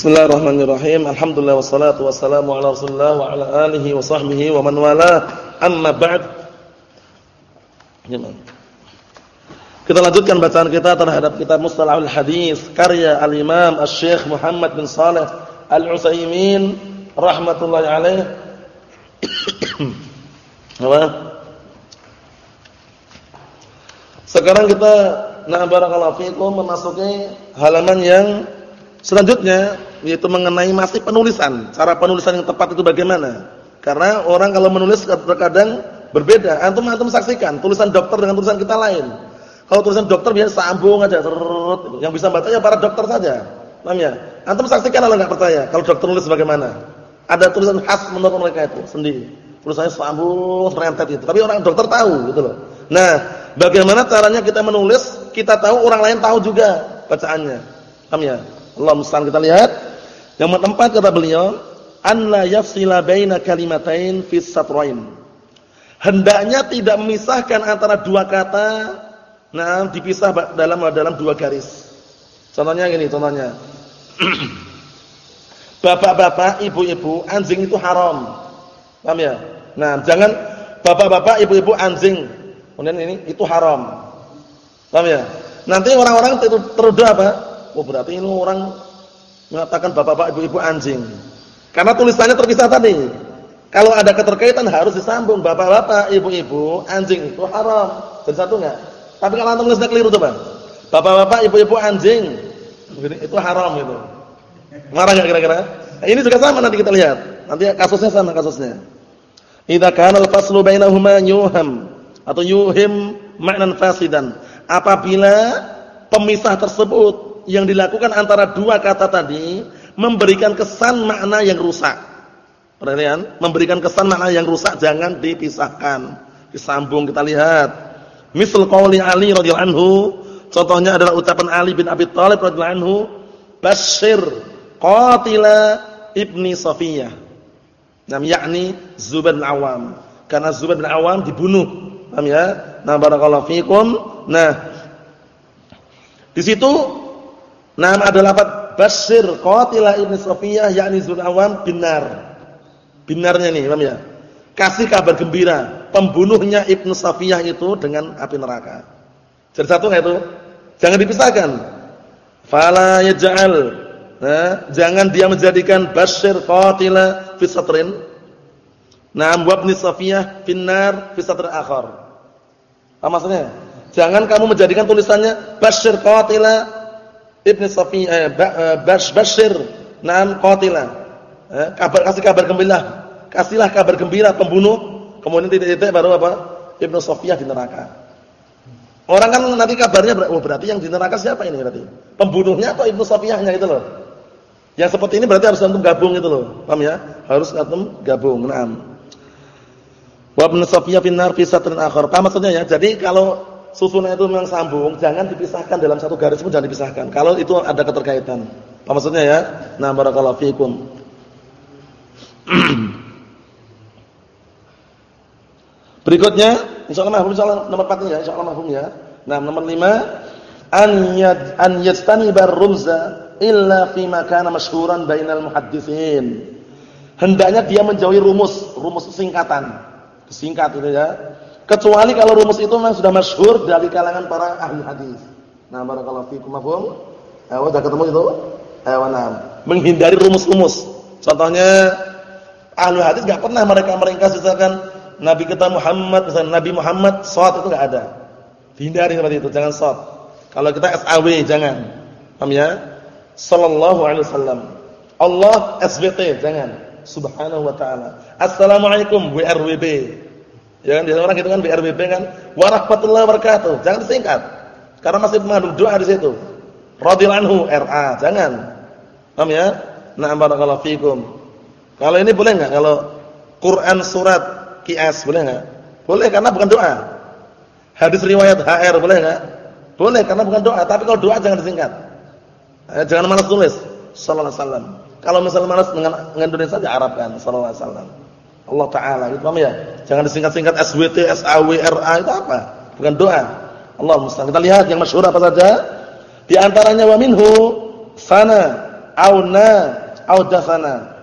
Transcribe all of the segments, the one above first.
Bismillahirrahmanirrahim. Alhamdulillah wassalatu wassalamu ala Rasulillah wa ala alihi wa sahbihi wa man wala. Amma ba'd. Kita lanjutkan bacaan kita terhadap kitab Mustalahul Hadis karya Al-Imam Asy-Syaikh Muhammad bin Shalih Al-Utsaimin alaih. Sekarang kita nah barakallahu memasuki halaman yang Selanjutnya yaitu mengenai masih penulisan. Cara penulisan yang tepat itu bagaimana? Karena orang kalau menulis terkadang berbeda. Antum antum saksikan tulisan dokter dengan tulisan kita lain. Kalau tulisan dokter biasa sambung aja, serut. Yang bisa bacanya para dokter saja. Paham ya? Antum saksikan kalau enggak percaya, kalau dokter nulis bagaimana? Ada tulisan khas menurut mereka itu sendiri. Tulisannya sambung, rentet itu. Tapi orang dokter tahu gitu loh. Nah, bagaimana caranya kita menulis, kita tahu orang lain tahu juga bacaannya. Paham ya? Allah kita lihat. Yang keempat kata beliau, an la yafsila baina kalimatain fi satrain. Hendaknya tidak memisahkan antara dua kata nah dipisah dalam dalam dua garis. Contohnya gini, contohnya. Bapak-bapak, ibu-ibu, anjing itu haram. Paham ya? Nah, jangan bapak-bapak, ibu-ibu, anjing. Kemudian ini itu haram. Paham ya? Nanti orang-orang tertuduh apa? Oh berarti ini orang mengatakan bapak-bapak ibu-ibu anjing. Karena tulisannya terpisah tadi. Kalau ada keterkaitan harus disambung bapak-bapak, ibu-ibu, anjing itu haram. Jadi satu enggak? Tapi kalau antum tulisnya keliru tuh, Bang. Bapak-bapak, ibu-ibu, anjing. Itu haram itu. Marah enggak kira-kira? Ini juga sama nanti kita lihat. Nanti kasusnya sama kasusnya. Idza kana al-faslu bainahuma yuham atau yuhim ma'nan fasidan. Apabila pemisah tersebut yang dilakukan antara dua kata tadi memberikan kesan makna yang rusak. Perhatian, memberikan kesan makna yang rusak jangan dipisahkan. Disambung kita lihat. Misal qauli Ali radhiyallahu anhu, contohnya adalah ucapan Ali bin Abi Thalib radhiyallahu anhu, "Basyir qatila ibni Safiyah." Nam yakni Zubair bin Awam. Karena Zubair bin Awam dibunuh. Paham ya? Nah, barakallahu fikum. Nah, di situ Nama ada lafaz Bashir qatila ibn Safiyah yakni Zul Awam binar. Binarnya nih, paham ya? Kasih kabar gembira pembunuhnya Ibnu Safiyah itu dengan api neraka. Jadi satu enggak itu? Jangan dipisahkan. Fala yaj'al nah, jangan dia menjadikan Bashir qatila fi satrin. Naam wa ibn Safiyah finnar fi satr akhar. Apa maksudnya? Jangan kamu menjadikan tulisannya Bashir qatila Ibn Safi eh, eh Bashir nan qatila. Eh, kabar kasih kabar gembira. Kasihlah kabar gembira pembunuh, kemudian titik-titik baru apa? Ibnu Safiyah di neraka. Orang kan nanti kabarnya oh berarti yang di neraka siapa ini berarti? Pembunuhnya atau Ibnu Safiyahnya itu loh. Yang seperti ini berarti harus antum gabung itu loh. Paham ya? Harus antum gabung. Naam. Wa Ibnu Safiyah fi nar fi satrin akhar. Maksudnya ya? Jadi kalau susunan itu memang sambung, jangan dipisahkan dalam satu garis pun jangan dipisahkan. Kalau itu ada keterkaitan. Apa maksudnya ya? Nah, barakallahu fikum. Berikutnya, insyaallah mahfum insyaallah nomor 4 ya, insyaallah mahfum ya. Nah, nomor 5 an yad an yastanibar rumza illa fi makana masyhuran bainal muhadditsin. Hendaknya dia menjauhi rumus, rumus singkatan. Singkat itu ya Kecuali kalau rumus itu memang sudah masyhur dari kalangan para ahli hadis. Nah, barakallahu fiikum mafhum? Eh, udah ketemu itu? Eh, nah. Menghindari rumus-rumus. Contohnya ahli hadis enggak pernah mereka meringkas misalkan Nabi kita Muhammad, misalkan Nabi Muhammad shad itu enggak ada. Hindari seperti itu, jangan shad. Kalau kita SAW jangan. Paham ya? Sallallahu alaihi wasallam. Allah SBT jangan. Subhanahu wa taala. Assalamualaikum WRWB. Ya kan biasanya orang gitu kan BRBB kan warahmatullahi wabarakatuh. Jangan disingkat. Karena masih mengandung doa di situ. Radhiyallahu RA, jangan. Paham ya? Na'am barakallahu fikum. Kalau ini boleh enggak kalau Quran surat QS boleh enggak? Boleh karena bukan doa. Hadis riwayat HR boleh enggak? Boleh karena bukan doa, tapi kalau doa jangan disingkat. Eh, jangan malas tulis sallallahu alaihi wasallam. Kalau misalnya malas dengan, Indonesia ya Arabkan sallallahu alaihi wasallam. Allah Taala gitu paham ya? Jangan disingkat-singkat SWT, SAW, RA itu apa? Bukan doa. Allah musta'an. Kita lihat yang masyhur apa saja? Di antaranya wa minhu sana au na au dasana.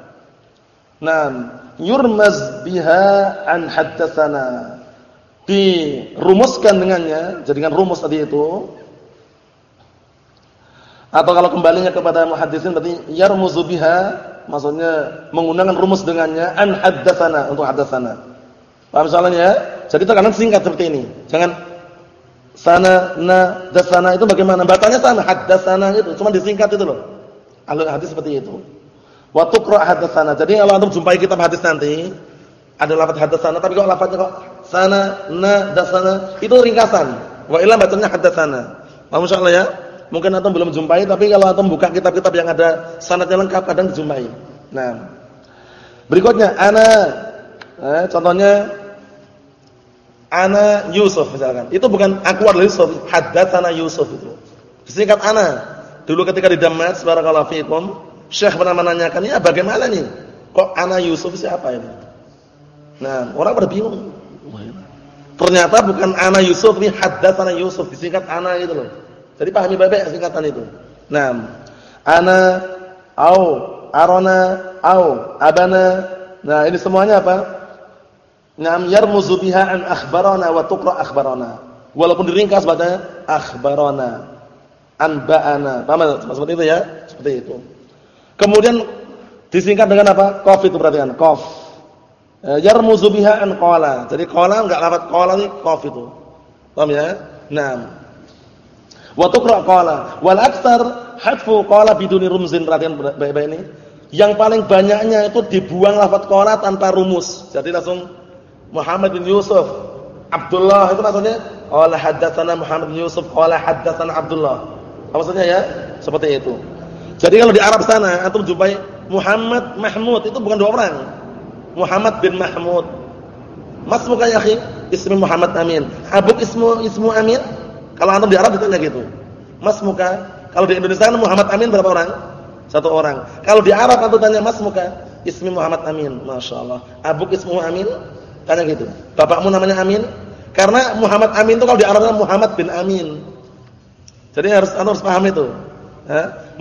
Naam, yurmaz biha an haddatsana. Dirumuskan dengannya, jadikan rumus tadi itu. Atau kalau kembalinya kepada muhaddisin berarti yarmuzu biha, maksudnya menggunakan rumus dengannya an haddatsana untuk haddatsana. Paham soalnya ya? Jadi terkadang singkat seperti ini. Jangan sana na dasana itu bagaimana? Bacanya sana haddatsana itu, cuma disingkat itu loh. Alul hadis seperti itu. Wa tuqra hadatsana. Jadi kalau antum jumpai kitab hadis nanti ada lafaz hadatsana tapi kok lafaznya kok sana na dasana itu ringkasan. Wa illa bacanya hadatsana. Paham insyaallah ya? Mungkin antum belum jumpai tapi kalau antum buka kitab-kitab yang ada sanadnya lengkap kadang dijumpai. Nah. Berikutnya ana eh, contohnya ana Yusuf misalkan. Itu bukan aku adalah Yusuf, hadatsana Yusuf itu. Disingkat ana. Dulu ketika di Damas barakallahu fiikum Syekh pernah menanyakan, "Ya bagaimana nih? Kok anak Yusuf siapa ini?" Nah, orang pada. Ternyata bukan anak Yusuf, ini haddatsana Yusuf, disingkat anak itu loh. Jadi pahami baik-baik singkatan itu. Nah, ana au arona au abana. Nah, ini semuanya apa? Naam yarmuzu biha an akhbarana wa tuqra akhbarana. Walaupun diringkas baca akhbarana, anba'ana. Paham seperti itu ya? Seperti itu. Kemudian disingkat dengan apa? Qaf itu perhatikan, qaf. E, yarmuzu biha an qala. Jadi qala enggak lafaz qala ini qaf itu. Paham ya? Naam. Wa tuqra qala wal aktsar hadfu qala biduni rumzin. Perhatikan baik-baik ini. Yang paling banyaknya itu dibuang lafaz qala tanpa rumus. Jadi langsung Muhammad bin Yusuf Abdullah itu maksudnya qala haddatsana Muhammad bin Yusuf qala haddatsana Abdullah. Apa maksudnya ya? Seperti itu. Jadi kalau di Arab sana antum jumpai Muhammad Mahmud itu bukan dua orang. Muhammad bin Mahmud. Mas muka ya akhi, ismi Muhammad Amin. Abuk ismu ismu Amin? Kalau antum di Arab ditanya gitu. Mas muka. Kalau di Indonesia kan Muhammad Amin berapa orang? Satu orang. Kalau di Arab antum tanya mas muka, ismi Muhammad Amin. Masya Allah. Abuk ismu Amin? Tanya gitu. Bapakmu namanya Amin? Karena Muhammad Amin itu kalau di Arab Muhammad bin Amin. Jadi harus antum harus paham itu.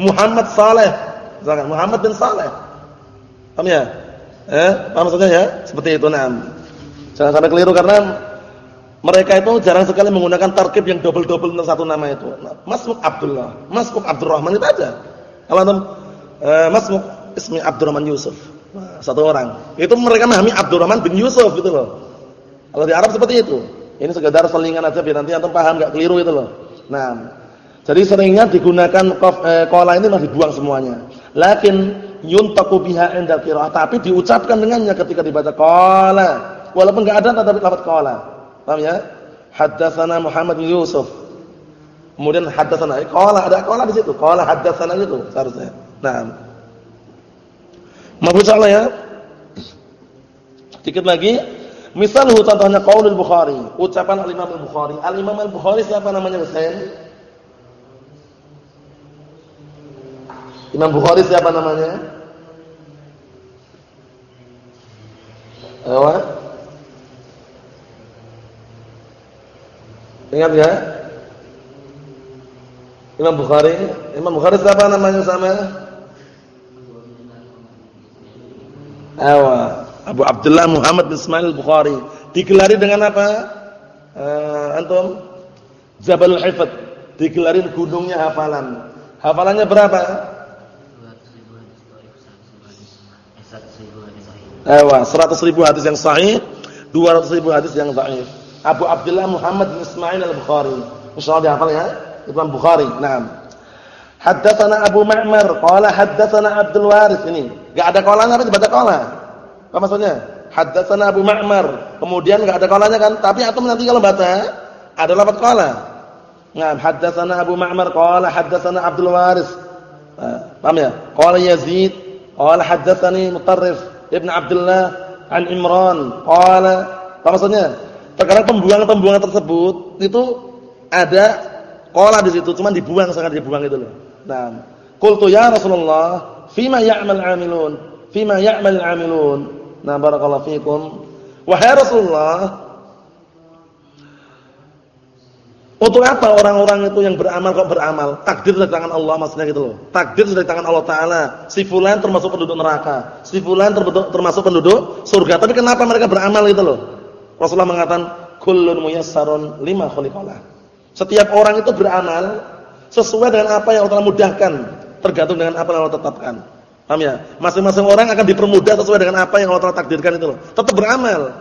Muhammad Saleh. Misalkan Muhammad bin Saleh. Paham ya? Eh, paham maksudnya ya? Seperti itu nah. Jangan sampai keliru karena mereka itu jarang sekali menggunakan tarkib yang double-double untuk satu nama itu. Masmuk Abdullah, Masmuk Abdurrahman itu aja. Kalau antum eh, Masmuk ismi Abdurrahman Yusuf. Nah, satu orang. Itu mereka memahami Abdurrahman bin Yusuf gitu loh. Kalau di Arab seperti itu. Ini sekedar selingan aja biar nanti antum paham enggak keliru itu loh. Nah, jadi seringnya digunakan kola eh, ini masih dibuang semuanya. Lakin yuntaku biha inda qiraah, tapi diucapkan dengannya ketika dibaca kola. Walaupun enggak ada tetapi lafaz kola. Paham ya? Haddatsana Muhammad bin Yusuf. Kemudian haddatsana kola ada kola di situ. Kola haddatsana itu seharusnya. Nah. Maaf Allah ya. Sedikit lagi. Misal contohnya qaulul Bukhari, ucapan Al-Imam Al-Bukhari. Al-Imam Al-Bukhari siapa namanya Husain? Imam Bukhari siapa namanya? Apa? Ingat ya? Imam Bukhari, Imam Bukhari siapa namanya sama? Awa, Abu Abdullah Muhammad bin Ismail Bukhari. Digelari dengan apa? Uh, antum? Jabalul Hifd. Digelarin gunungnya hafalan. Hafalannya berapa? Ewa, 100 ribu hadis yang sahih, 200 ribu hadis yang dhaif. Abu Abdullah Muhammad bin Ismail Al-Bukhari. Insyaallah dihafal ya. Imam Bukhari. Naam. Haddatsana Abu Ma'mar qala haddatsana Abdul Waris ini. Enggak ada qalanya tapi dibaca qala. Apa maksudnya? Haddatsana Abu Ma'mar. Kemudian enggak ada qalanya kan? Tapi atau nanti kalau baca ada lafaz qala. Naam, haddatsana Abu Ma'mar qala haddatsana Abdul Waris. Paham ya? Qala Yazid qala haddatsani Mutarrif Ibn Abdullah an Imran qala apa maksudnya? Terkadang pembuangan-pembuangan tersebut itu ada qala di situ cuma dibuang sangat dibuang itu loh. Nah, qultu ya Rasulullah, fima ya'mal 'amilun? Fima ya'mal 'amilun? Nah, barakallahu fikum. Wahai Rasulullah, Untuk apa orang-orang itu yang beramal kok beramal? Takdir dari tangan Allah maksudnya gitu loh. Takdir dari tangan Allah Taala. Si fulan termasuk penduduk neraka, si fulan termasuk penduduk surga. Tapi kenapa mereka beramal gitu loh? Rasulullah mengatakan kullun muyassarun lima khuliqalah. Setiap orang itu beramal sesuai dengan apa yang Allah mudahkan, tergantung dengan apa yang Allah tetapkan. Paham ya? Masing-masing orang akan dipermudah sesuai dengan apa yang Allah takdirkan itu loh. Tetap beramal.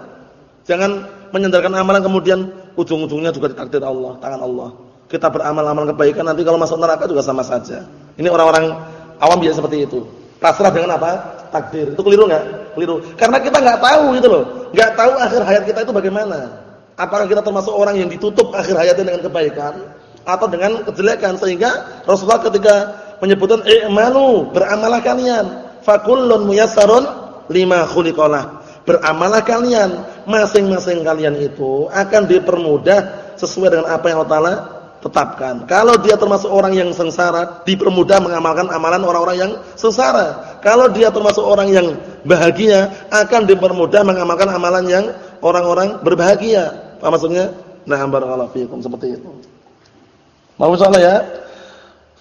Jangan menyandarkan amalan kemudian ujung-ujungnya juga ditakdir Allah, tangan Allah. Kita beramal-amal kebaikan nanti kalau masuk neraka juga sama saja. Ini orang-orang awam biasa seperti itu. Pasrah dengan apa? Takdir. Itu keliru enggak? Keliru. Karena kita enggak tahu gitu loh. Enggak tahu akhir hayat kita itu bagaimana. Apakah kita termasuk orang yang ditutup akhir hayatnya dengan kebaikan atau dengan kejelekan sehingga Rasulullah ketika menyebutkan i'malu, beramalah kalian. Fakullun muyassarun lima khuliqalah Beramalah kalian, masing-masing kalian itu akan dipermudah sesuai dengan apa yang Allah Taala tetapkan. Kalau dia termasuk orang yang sengsara, dipermudah mengamalkan amalan orang-orang yang sengsara. Kalau dia termasuk orang yang bahagia, akan dipermudah mengamalkan amalan yang orang-orang berbahagia. Apa maksudnya? Nah, barakallahu fiikum seperti itu. Mau insyaallah ya.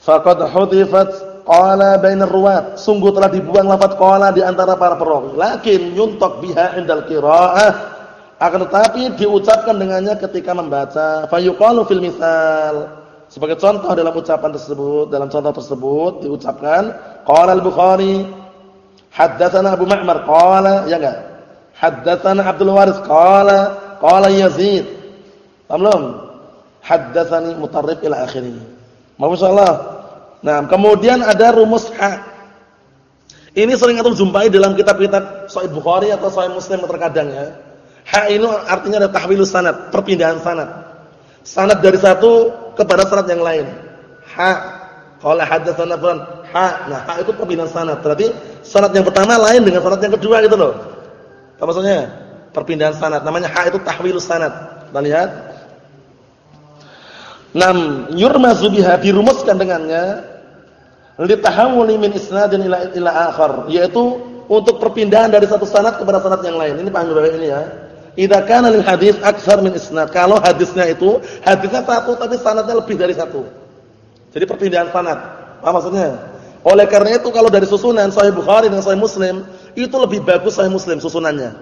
Faqad hudifat qala bainar ruwat sungguh telah dibuang lafaz qala di antara para perawi lakin yuntak biha indal qiraah akan tetapi diucapkan dengannya ketika membaca fayuqalu fil misal. Sebagai contoh dalam ucapan tersebut dalam contoh tersebut diucapkan qala al-bukhari haddatsana abu ma'mar qala ya enggak? Haddatsana abdul waris qala qala yazid. Belum? Haddatsani mutarrif ila akhirih. Masyaallah Nah, kemudian ada rumus ha. Ini sering antum jumpai dalam kitab-kitab Sahih Bukhari atau Sahih Muslim terkadang ya. Ha ini artinya ada tahwilus sanad, perpindahan sanad. Sanad dari satu kepada sanad yang lain. Ha. Qala hadatsana fulan. Ha. Nah, ha itu perpindahan sanad. Berarti sanad yang pertama lain dengan sanad yang kedua gitu loh. Apa maksudnya? Perpindahan sanad. Namanya ha itu tahwilus sanad. Kita lihat. Nam yurmazu biha dirumuskan dengannya litahawuli min isnadin ila ila akhar yaitu untuk perpindahan dari satu sanad kepada sanad yang lain. Ini paham ini ya. Idza kana lil hadis aktsar min isnad. Kalau hadisnya itu hadisnya satu tapi sanadnya lebih dari satu. Jadi perpindahan sanad. Apa maksudnya? Oleh karena itu kalau dari susunan Sahih Bukhari dan Sahih Muslim itu lebih bagus Sahih Muslim susunannya.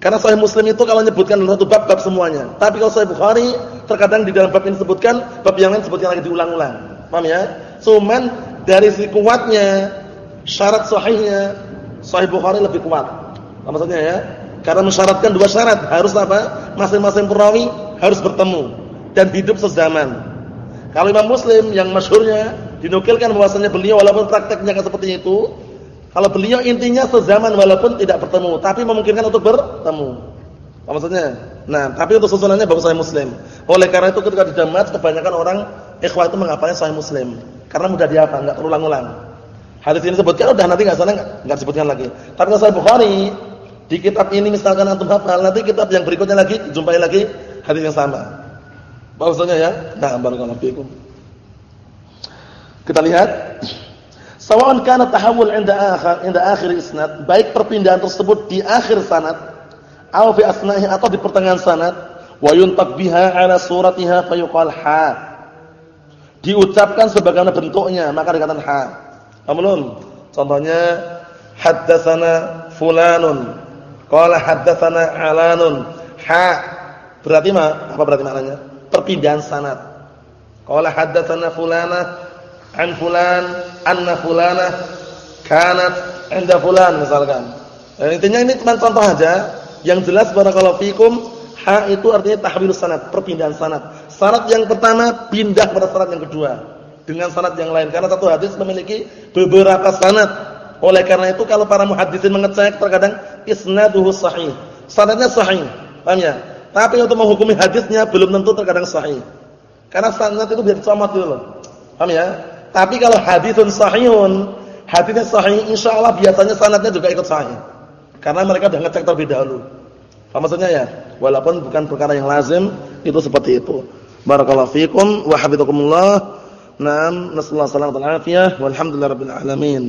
Karena Sahih Muslim itu kalau menyebutkan dalam satu bab bab semuanya. Tapi kalau Sahih Bukhari terkadang di dalam bab ini disebutkan, bab yang lain sebutkan lagi diulang-ulang. Paham ya? Cuman dari si kuatnya syarat sahihnya Sahih Bukhari lebih kuat. Apa maksudnya ya? Karena mensyaratkan dua syarat, harus apa? Masing-masing perawi harus bertemu dan hidup sezaman. Kalau Imam Muslim yang masyhurnya dinukilkan bahwasanya beliau walaupun prakteknya kan seperti itu, kalau beliau intinya sezaman walaupun tidak bertemu, tapi memungkinkan untuk bertemu. Apa maksudnya? Nah, tapi untuk susunannya bagus Sahih Muslim. Oleh karena itu ketika di kebanyakan orang ikhwah itu menghafalnya Sahih Muslim. Karena mudah dihafal, enggak terulang-ulang. Hadis ini sebutkan udah nanti enggak sana enggak disebutkan lagi. Tapi kalau Sahih Bukhari di kitab ini misalkan antum hafal, nanti kitab yang berikutnya lagi jumpai lagi hadis yang sama. Bahwasanya ya, nah barakallahu fikum. Kita lihat Sawa'un kana tahawul 'inda akhir 'inda akhir isnad, baik perpindahan tersebut di akhir sanad atau fi asnahi atau di pertengahan sanad, wa yuntaq biha 'ala suratiha fayuqal ha diucapkan sebagaimana bentuknya maka dikatakan ha. Amalun. Contohnya haddatsana fulanun. Qala haddatsana alanun. Ha. Berarti ma, apa berarti maknanya? Perpindahan sanad. Qala haddatsana fulana an fulan anna fulana kanat inda fulan misalkan. Dan intinya ini cuma contoh aja. Yang jelas barakallahu fikum ha itu artinya tahwilus sanad, perpindahan sanad. Syarat yang pertama pindah pada syarat yang kedua dengan syarat yang lain karena satu hadis memiliki beberapa sanad. Oleh karena itu kalau para muhaddisin mengecek terkadang isnaduhu sahih. Sanadnya sahih. Paham ya? Tapi untuk menghukumi hadisnya belum tentu terkadang sahih. Karena sanad itu biar dicomot dulu. Paham ya? Tapi kalau hadisun sahihun, hadisnya sahih insyaallah biasanya sanadnya juga ikut sahih. Karena mereka sudah ngecek terlebih dahulu. Apa maksudnya ya? Walaupun bukan perkara yang lazim, itu seperti itu. Barakallahu fikum wa hafizakumullah. Naam, nasallahu alaihi wa sallam. Walhamdulillahirabbil alamin.